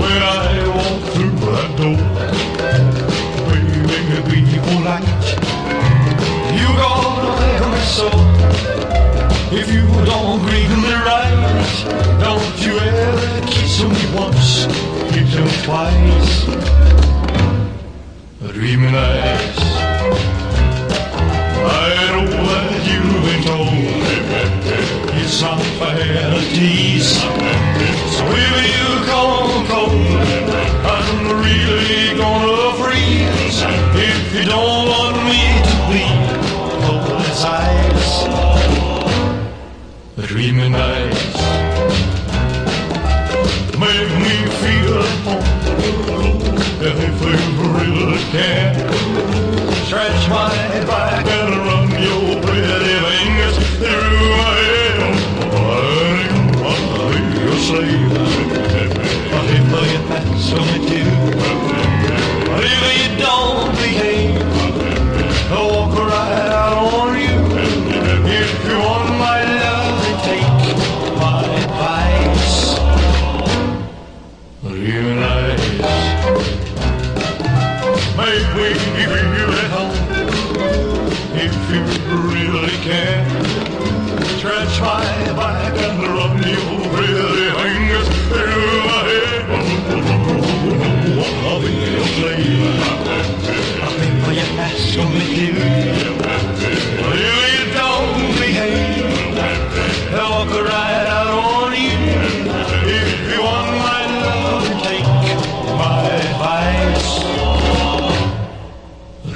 when I walk through that door. Baby, people like you gonna have me so. If you don't greet me right, don't you ever kiss me once, kiss me twice. Dreaming eyes. I know that you've been told it's unfair to tease. So if you You don't want me to bleed hopeless eyes. Dreaming eyes make me feel If you really can. Stretch my back and run your pretty fingers through my hair. I think you're safe. I hate to get that stomach you. might we hear at home. If you really can, try, try and rub you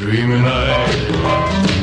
dreaming I.